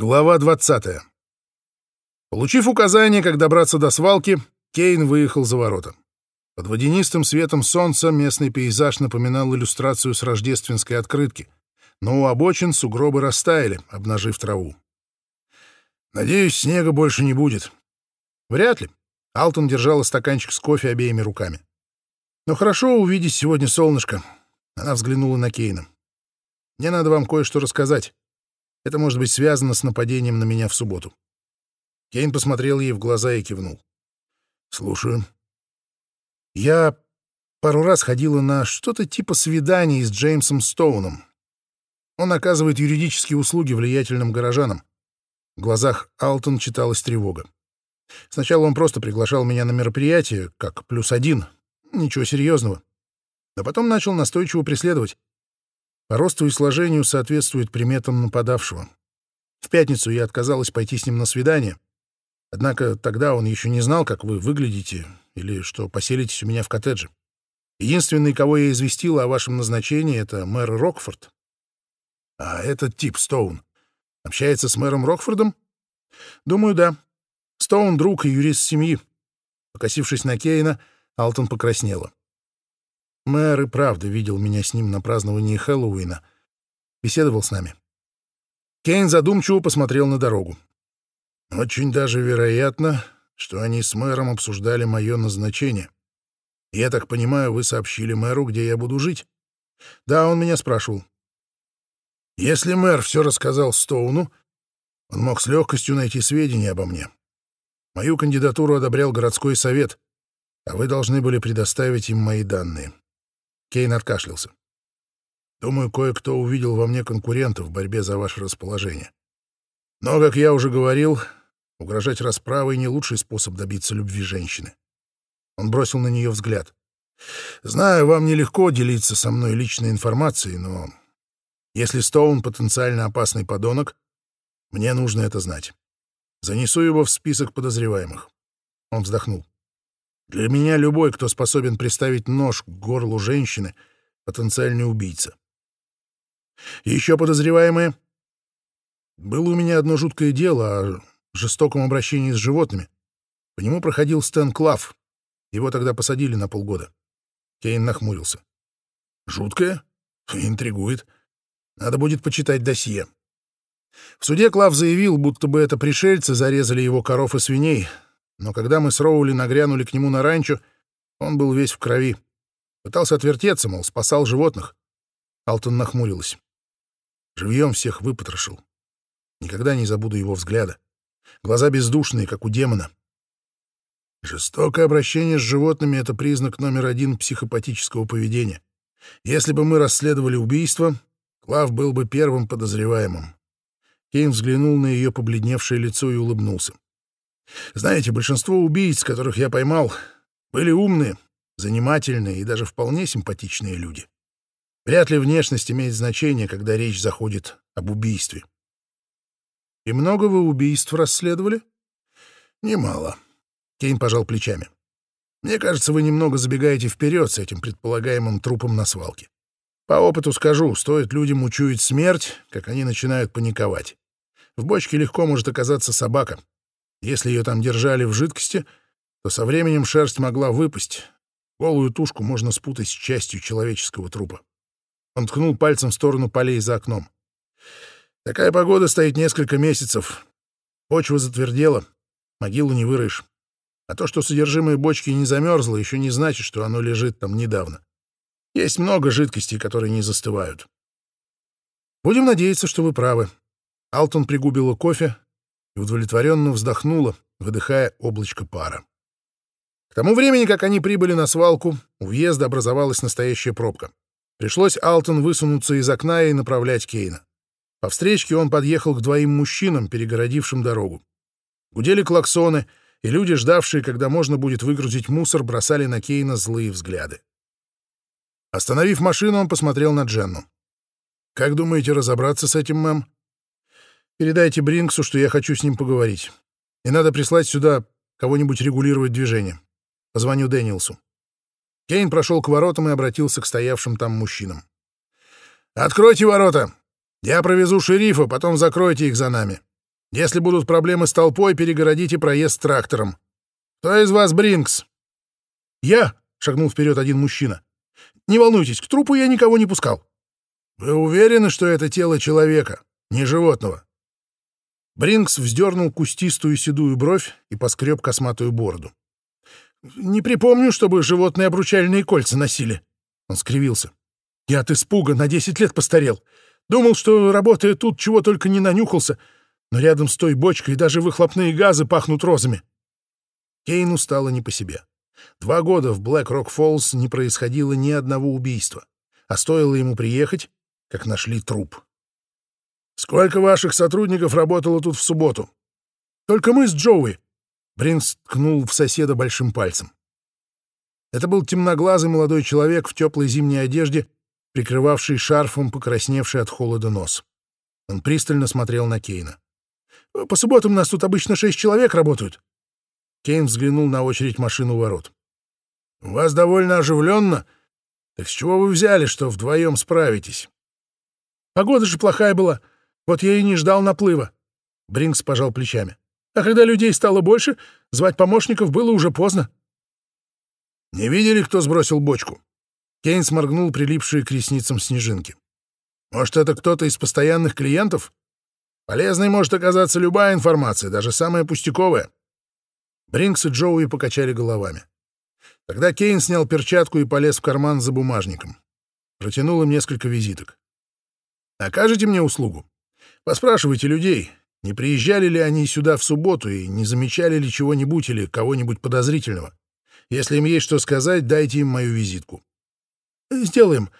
Глава 20. Получив указание, как добраться до свалки, Кейн выехал за ворота. Под водянистым светом солнца местный пейзаж напоминал иллюстрацию с рождественской открытки, но у обочин сугробы растаяли, обнажив траву. «Надеюсь, снега больше не будет». «Вряд ли». Алтон держала стаканчик с кофе обеими руками. «Но хорошо увидеть сегодня солнышко». Она взглянула на Кейна. «Мне надо вам кое-что рассказать. Это может быть связано с нападением на меня в субботу». Кейн посмотрел ей в глаза и кивнул. «Слушаю». «Я пару раз ходила на что-то типа свиданий с Джеймсом Стоуном. Он оказывает юридические услуги влиятельным горожанам. В глазах Алтон читалась тревога. Сначала он просто приглашал меня на мероприятие, как плюс один, ничего серьезного. Но потом начал настойчиво преследовать. По росту и сложению соответствует приметам нападавшего. В пятницу я отказалась пойти с ним на свидание. Однако тогда он еще не знал, как вы выглядите или что поселитесь у меня в коттедже. Единственный, кого я известила о вашем назначении, это мэр Рокфорд. А этот тип, Стоун, общается с мэром Рокфордом? Думаю, да. Стоун — друг и юрист семьи. Покосившись на Кейна, Алтон покраснела. Мэр и правда видел меня с ним на праздновании Хэллоуина. Беседовал с нами. Кейн задумчиво посмотрел на дорогу. Очень даже вероятно, что они с мэром обсуждали мое назначение. Я так понимаю, вы сообщили мэру, где я буду жить? Да, он меня спрашивал. Если мэр все рассказал Стоуну, он мог с легкостью найти сведения обо мне. Мою кандидатуру одобрял городской совет, а вы должны были предоставить им мои данные. Кейн откашлялся. Думаю, кое-кто увидел во мне конкурента в борьбе за ваше расположение. Но, как я уже говорил, угрожать расправой — не лучший способ добиться любви женщины. Он бросил на нее взгляд. «Знаю, вам нелегко делиться со мной личной информацией, но если Стоун — потенциально опасный подонок, мне нужно это знать. Занесу его в список подозреваемых». Он вздохнул. «Для меня любой, кто способен приставить нож к горлу женщины, — потенциальный убийца. Еще подозреваемые? Было у меня одно жуткое дело о жестоком обращении с животными. По нему проходил Стэн Клав. Его тогда посадили на полгода. Кейн нахмурился. «Жуткое? Интригует. Надо будет почитать досье. В суде Клав заявил, будто бы это пришельцы зарезали его коров и свиней, но когда мы с Роули нагрянули к нему на ранчо, он был весь в крови. Пытался отвертеться, мол, спасал животных. Алтон нахмурилась. Живьем всех выпотрошил. Никогда не забуду его взгляда. Глаза бездушные, как у демона. Жестокое обращение с животными — это признак номер один психопатического поведения. Если бы мы расследовали убийство, Клав был бы первым подозреваемым. Кейн взглянул на ее побледневшее лицо и улыбнулся. «Знаете, большинство убийц, которых я поймал, были умные, занимательные и даже вполне симпатичные люди. Вряд ли внешность имеет значение, когда речь заходит об убийстве». «И много вы убийств расследовали?» «Немало», — Кейн пожал плечами. «Мне кажется, вы немного забегаете вперед с этим предполагаемым трупом на свалке. По опыту скажу, стоит людям учуять смерть, как они начинают паниковать. В бочке легко может оказаться собака. Если ее там держали в жидкости, то со временем шерсть могла выпасть. Голую тушку можно спутать с частью человеческого трупа. Он ткнул пальцем в сторону полей за окном. Такая погода стоит несколько месяцев. Почва затвердела, могилу не вырыешь. А то, что содержимое бочки не замерзло, еще не значит, что оно лежит там недавно. Есть много жидкостей, которые не застывают. Будем надеяться, что вы правы. Алтон пригубила кофе и удовлетворенно вздохнула, выдыхая облачко пара. К тому времени, как они прибыли на свалку, у въезда образовалась настоящая пробка. Пришлось Алтон высунуться из окна и направлять Кейна. По встречке он подъехал к двоим мужчинам, перегородившим дорогу. Гудели клаксоны, и люди, ждавшие, когда можно будет выгрузить мусор, бросали на Кейна злые взгляды. Остановив машину, он посмотрел на Дженну. «Как думаете разобраться с этим, мэм?» «Передайте Бринксу, что я хочу с ним поговорить. И надо прислать сюда кого-нибудь регулировать движение. Позвоню Дэниелсу». Кейн прошел к воротам и обратился к стоявшим там мужчинам. «Откройте ворота! Я провезу шерифа, потом закройте их за нами. Если будут проблемы с толпой, перегородите проезд трактором. Кто из вас Бринкс?» «Я!» — шагнул вперед один мужчина. «Не волнуйтесь, к трупу я никого не пускал». «Вы уверены, что это тело человека, не животного?» Бринкс вздернул кустистую седую бровь и поскреб косматую бороду. «Не припомню, чтобы животные обручальные кольца носили». Он скривился. «Я от испуга на десять лет постарел. Думал, что, работая тут, чего только не нанюхался, но рядом с той бочкой даже выхлопные газы пахнут розами». Кейну стало не по себе. Два года в Блэк-Рок-Фоллс не происходило ни одного убийства, а стоило ему приехать, как нашли труп. «Сколько ваших сотрудников работало тут в субботу?» «Только мы с Джоуи», — Бринс ткнул в соседа большим пальцем. Это был темноглазый молодой человек в теплой зимней одежде, прикрывавший шарфом покрасневший от холода нос. Он пристально смотрел на Кейна. «По субботам нас тут обычно шесть человек работают». Кейн взглянул на очередь машин у ворот. «У вас довольно оживленно. Так с чего вы взяли, что вдвоем справитесь?» «Погода же плохая была. Вот я и не ждал наплыва. Бринкс пожал плечами. А когда людей стало больше, звать помощников было уже поздно. «Не видели, кто сбросил бочку?» Кейн сморгнул прилипшие к ресницам снежинки. «Может, это кто-то из постоянных клиентов? Полезной может оказаться любая информация, даже самая пустяковая». Бринкс и Джоуи покачали головами. Тогда Кейн снял перчатку и полез в карман за бумажником. Протянул им несколько визиток. «Окажете мне услугу? Поспрашивайте людей, не приезжали ли они сюда в субботу и не замечали ли чего-нибудь или кого-нибудь подозрительного. Если им есть что сказать, дайте им мою визитку. Сделаем.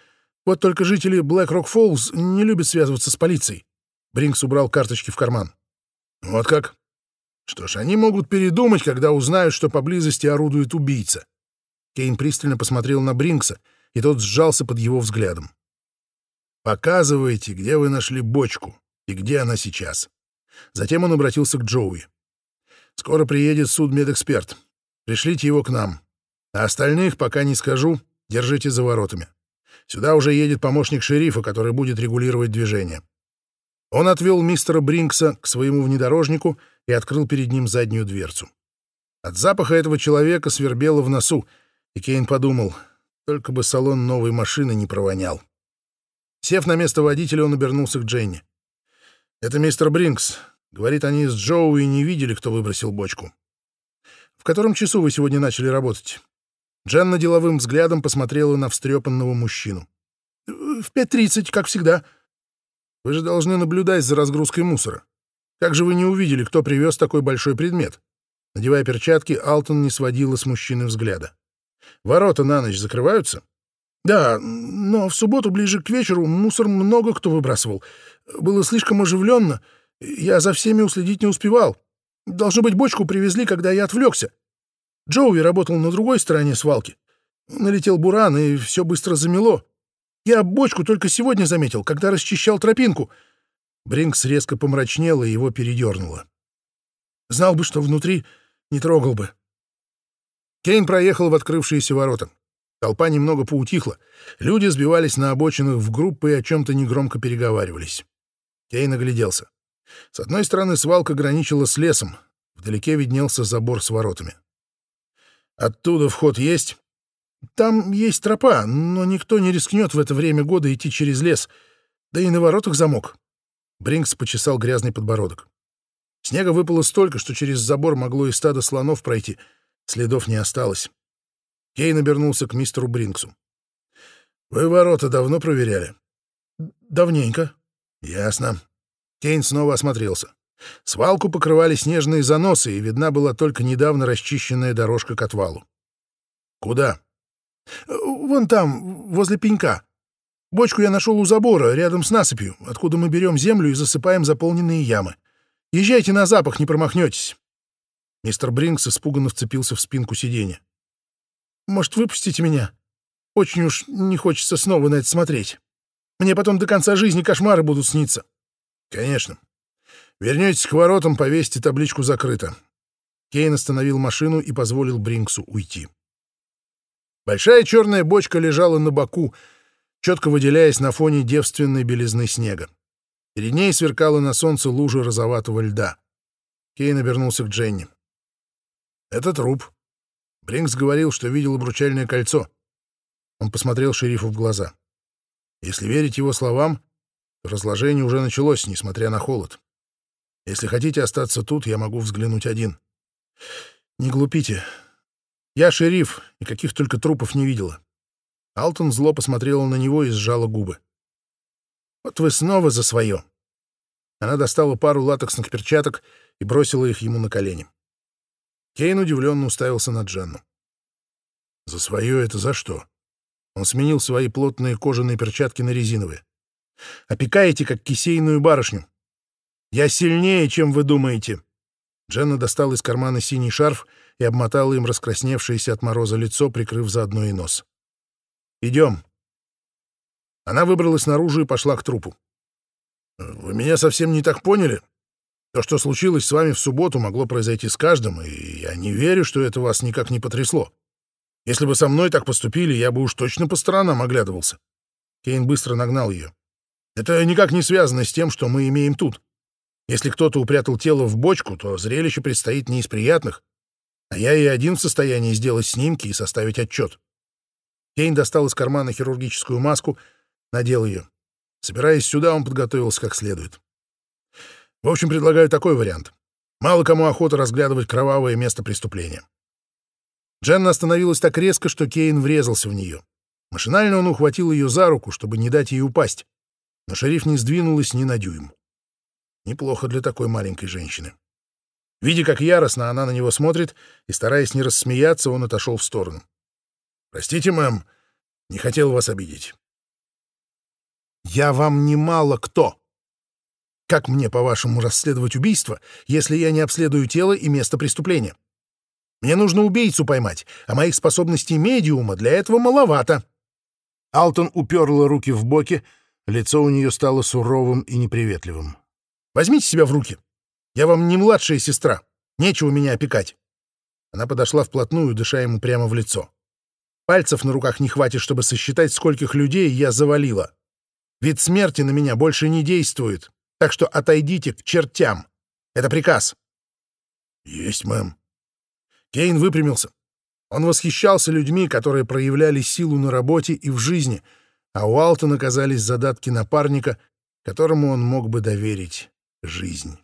Вот только жители Блэк Рок Фоллс не любят связываться с полицией. Бринкс убрал карточки в карман. Вот как? Что ж, они могут передумать, когда узнают, что поблизости орудует убийца. Кейн пристально посмотрел на Бринкса, и тот сжался под его взглядом. «Показывайте, где вы нашли бочку и где она сейчас. Затем он обратился к Джоуи. «Скоро приедет судмедэксперт. Пришлите его к нам. А остальных, пока не скажу, держите за воротами. Сюда уже едет помощник шерифа, который будет регулировать движение». Он отвел мистера Бринкса к своему внедорожнику и открыл перед ним заднюю дверцу. От запаха этого человека свербело в носу, и Кейн подумал, только бы салон новой машины не провонял. Сев на место водителя, он обернулся к Дженни. «Это мистер Бринкс. Говорит, они с Джоу и не видели, кто выбросил бочку. В котором часу вы сегодня начали работать?» Дженна деловым взглядом посмотрела на встрепанного мужчину. «В пять тридцать, как всегда». «Вы же должны наблюдать за разгрузкой мусора. Как же вы не увидели, кто привез такой большой предмет?» Надевая перчатки, Алтон не сводила с мужчины взгляда. «Ворота на ночь закрываются?» Да, но в субботу ближе к вечеру мусор много кто выбрасывал. Было слишком оживленно. Я за всеми уследить не успевал. Должно быть, бочку привезли, когда я отвлекся. Джоуи работал на другой стороне свалки. Налетел буран, и все быстро замело. Я бочку только сегодня заметил, когда расчищал тропинку. Бринкс резко помрачнел, и его передернуло. Знал бы, что внутри, не трогал бы. Кейн проехал в открывшиеся ворота. Толпа немного поутихла. Люди сбивались на обочинах в группы и о чем-то негромко переговаривались. Кейн огляделся. С одной стороны свалка граничила с лесом. Вдалеке виднелся забор с воротами. «Оттуда вход есть?» «Там есть тропа, но никто не рискнет в это время года идти через лес. Да и на воротах замок». Бринкс почесал грязный подбородок. Снега выпало столько, что через забор могло и стадо слонов пройти. Следов не осталось. Кейн обернулся к мистеру Бринксу. «Вы ворота давно проверяли?» «Давненько». «Ясно». Кейн снова осмотрелся. Свалку покрывали снежные заносы, и видна была только недавно расчищенная дорожка к отвалу. «Куда?» «Вон там, возле пенька. Бочку я нашел у забора, рядом с насыпью, откуда мы берем землю и засыпаем заполненные ямы. Езжайте на запах, не промахнетесь». Мистер Бринкс испуганно вцепился в спинку сиденья. Может, выпустите меня? Очень уж не хочется снова на это смотреть. Мне потом до конца жизни кошмары будут сниться. Конечно. Вернетесь к воротам, повесьте табличку «Закрыто». Кейн остановил машину и позволил Бринксу уйти. Большая черная бочка лежала на боку, четко выделяясь на фоне девственной белизны снега. Перед ней сверкала на солнце лужа розоватого льда. Кейн обернулся к Дженни. «Это труп. Бринкс говорил, что видел обручальное кольцо». Он посмотрел шерифу в глаза. Если верить его словам, разложение уже началось, несмотря на холод. Если хотите остаться тут, я могу взглянуть один. Не глупите. Я шериф, и каких только трупов не видела. Алтон зло посмотрела на него и сжала губы. Вот вы снова за свое. Она достала пару латексных перчаток и бросила их ему на колени. Кейн удивленно уставился на Дженну. «За свое это за что?» Он сменил свои плотные кожаные перчатки на резиновые. «Опекаете, как кисейную барышню. Я сильнее, чем вы думаете». Дженна достала из кармана синий шарф и обмотала им раскрасневшееся от мороза лицо, прикрыв заодно и нос. «Идем». Она выбралась наружу и пошла к трупу. «Вы меня совсем не так поняли? То, что случилось с вами в субботу, могло произойти с каждым, и я не верю, что это вас никак не потрясло. Если бы со мной так поступили, я бы уж точно по сторонам оглядывался». Кейн быстро нагнал ее. «Это никак не связано с тем, что мы имеем тут. Если кто-то упрятал тело в бочку, то зрелище предстоит не из приятных, а я и один в состоянии сделать снимки и составить отчет». Кейн достал из кармана хирургическую маску, надел ее. Собираясь сюда, он подготовился как следует. В общем, предлагаю такой вариант. Мало кому охота разглядывать кровавое место преступления. Дженна остановилась так резко, что Кейн врезался в нее. Машинально он ухватил ее за руку, чтобы не дать ей упасть. Но шериф не сдвинулась ни на дюйм. Неплохо для такой маленькой женщины. Видя, как яростно она на него смотрит, и стараясь не рассмеяться, он отошел в сторону. «Простите, мэм, не хотел вас обидеть. Я вам немало кто. Как мне, по-вашему, расследовать убийство, если я не обследую тело и место преступления? Мне нужно убийцу поймать, а моих способностей медиума для этого маловато. Алтон уперла руки в боки, лицо у нее стало суровым и неприветливым. Возьмите себя в руки. Я вам не младшая сестра. Нечего меня опекать. Она подошла вплотную, дыша ему прямо в лицо. Пальцев на руках не хватит, чтобы сосчитать, скольких людей я завалила. Вид смерти на меня больше не действует, так что отойдите к чертям. Это приказ. Есть, мэм. Кейн выпрямился. Он восхищался людьми, которые проявляли силу на работе и в жизни, а у Алтона оказались задатки напарника, которому он мог бы доверить жизнь.